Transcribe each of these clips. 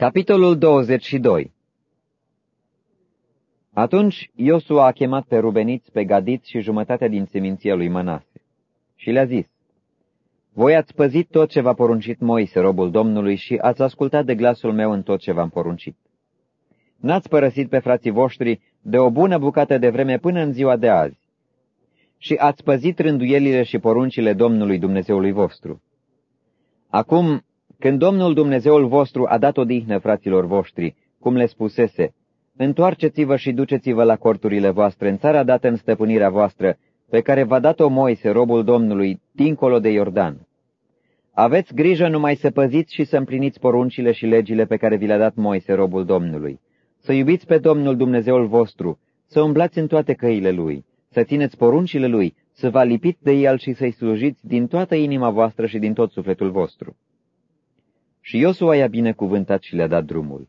Capitolul 22 Atunci Iosua a chemat pe rubeniți, pe gadiți și jumătatea din seminția lui Manase și le-a zis, Voi ați păzit tot ce v-a poruncit Moise, robul Domnului, și ați ascultat de glasul meu în tot ce v-am poruncit. N-ați părăsit pe frații voștri de o bună bucată de vreme până în ziua de azi și ați păzit rânduielile și poruncile Domnului Dumnezeului vostru. Acum când Domnul Dumnezeul vostru a dat odihnă fraților voștri, cum le spusese, întoarceți-vă și duceți-vă la corturile voastre în țara dată în stăpânirea voastră, pe care v-a dat-o Moise, robul Domnului, dincolo de Iordan. Aveți grijă numai să păziți și să împliniți poruncile și legile pe care vi le-a dat Moise, robul Domnului. Să iubiți pe Domnul Dumnezeul vostru, să umblați în toate căile Lui, să țineți poruncile Lui, să vă lipiți de El și să-i slujiți din toată inima voastră și din tot sufletul vostru. Și Iosua i-a binecuvântat și le-a dat drumul.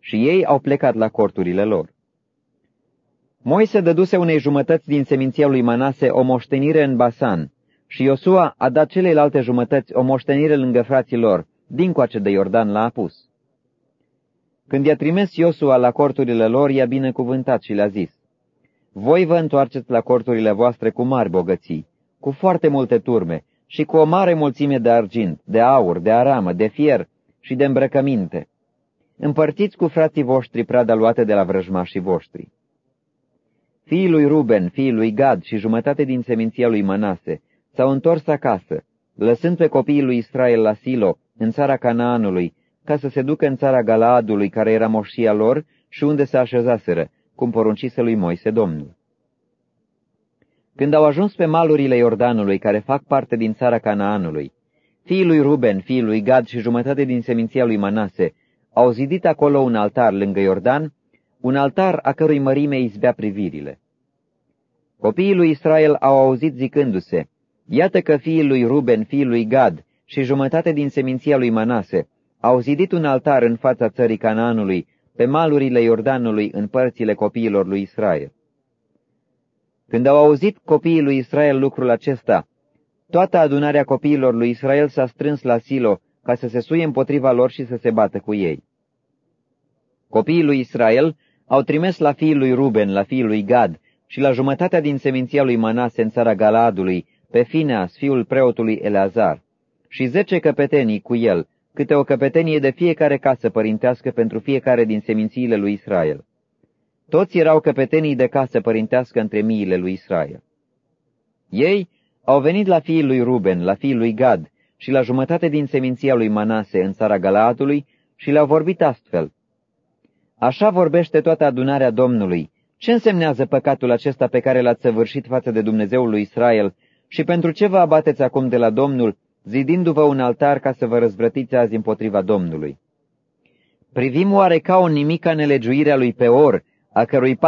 Și ei au plecat la corturile lor. Moise dăduse unei jumătăți din seminția lui Manase o moștenire în Basan, și Iosua a dat celelalte jumătăți o moștenire lângă frații lor, dincoace de Iordan l-a apus. Când i-a trimis Iosua la corturile lor, i-a binecuvântat și le-a zis, Voi vă întoarceți la corturile voastre cu mari bogății, cu foarte multe turme și cu o mare mulțime de argint, de aur, de aramă, de fier și de îmbrăcăminte. Împărțiți cu frații voștri prada luată de la vrăjmașii voștri. Fiii lui Ruben, fiii lui Gad și jumătate din seminția lui Manase s-au întors acasă, lăsând pe copiii lui Israel la Silo, în țara Canaanului, ca să se ducă în țara Galaadului, care era moșia lor și unde se așezaseră, cum poruncise lui Moise Domnul. Când au ajuns pe malurile Iordanului, care fac parte din țara Canaanului, fiii lui Ruben, fiii lui Gad și jumătate din seminția lui Manase au zidit acolo un altar lângă Iordan, un altar a cărui mărime izbea privirile. Copiii lui Israel au auzit zicându-se, Iată că fiii lui Ruben, fiii lui Gad și jumătate din seminția lui Manase au zidit un altar în fața țării Canaanului, pe malurile Iordanului, în părțile copiilor lui Israel. Când au auzit copiii lui Israel lucrul acesta, toată adunarea copiilor lui Israel s-a strâns la Silo ca să se suie împotriva lor și să se bată cu ei. Copiii lui Israel au trimis la fiii lui Ruben, la fiii lui Gad și la jumătatea din seminția lui Manase în țara Galadului, pe Fineas, fiul preotului Eleazar, și zece căpetenii cu el, câte o căpetenie de fiecare casă părintească pentru fiecare din semințiile lui Israel. Toți erau căpetenii de casă părintească între miile lui Israel. Ei au venit la fiii lui Ruben, la fiii lui Gad și la jumătate din seminția lui Manase în țara Galaadului și le-au vorbit astfel. Așa vorbește toată adunarea Domnului. Ce însemnează păcatul acesta pe care l-ați săvârșit față de Dumnezeul lui Israel și pentru ce vă abateți acum de la Domnul, zidindu-vă un altar ca să vă răzvrătiți azi împotriva Domnului? Privim oare ca o nimica nelegiuirea lui Peor, a cărui